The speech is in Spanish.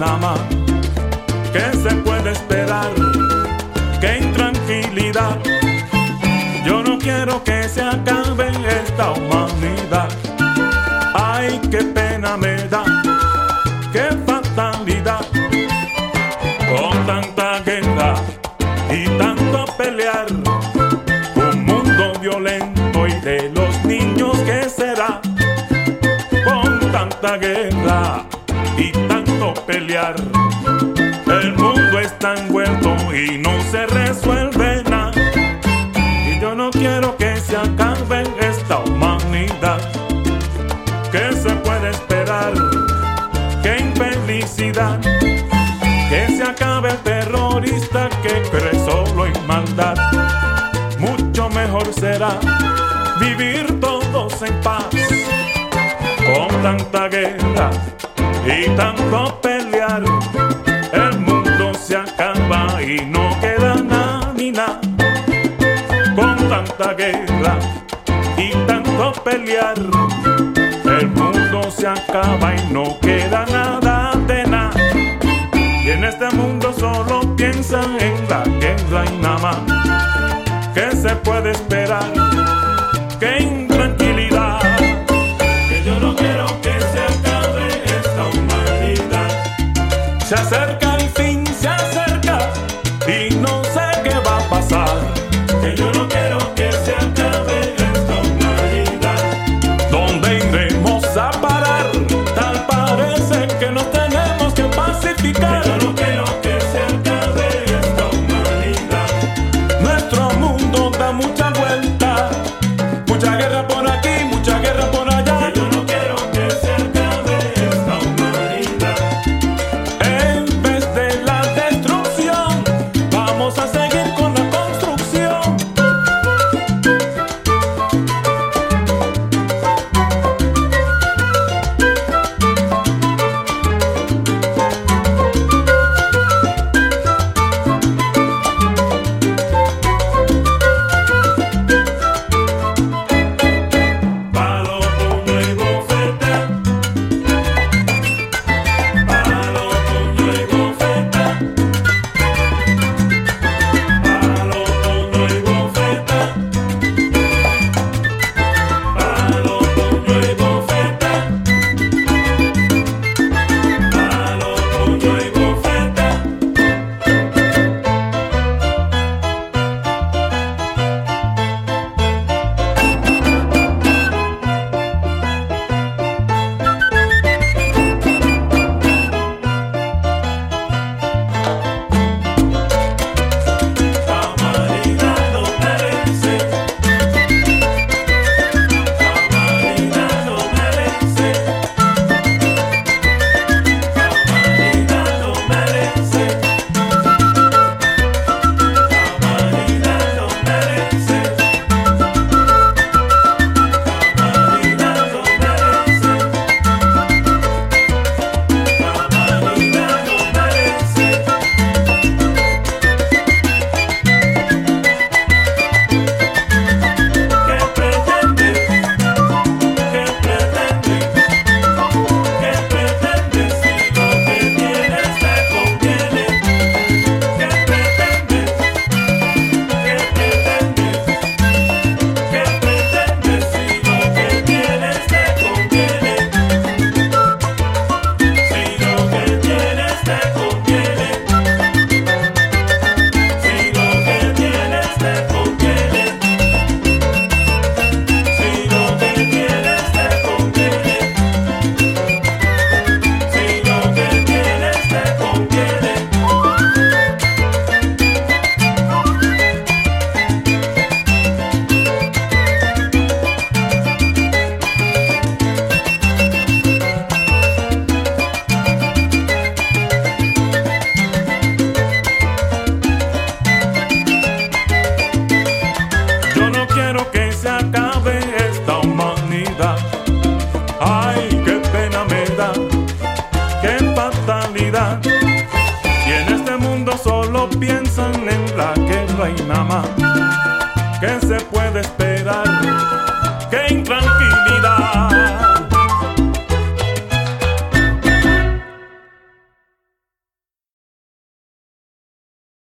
nada más. ¿Qué se puede esperar? ¡Qué intranquilidad! Yo no quiero que se acabe esta humanidad. Ay, qué pena me da, qué fatalidad. Con tanta guerra y tanto pelear, un mundo violento y de los niños, ¿qué será? Con tanta guerra y tanto pelear, el mundo está envuelto y no se resuelve nada. Y yo no quiero que se acabe esta humanidad. ¿Qué se puede esperar? ¡Qué infelicidad! Que se acabe el terrorista que cree solo en maldad. Mucho mejor será vivir todos en paz. Con tanta guerra y tanto pelear, el mundo se acaba y no queda nada ni nada. Con tanta guerra y tanto pelear, el mundo se acaba y no queda nada de nada. Y en este mundo solo piensan en la guerra y nada más. ¿Qué se puede Y en este mundo solo piensan en la guerra y nada más.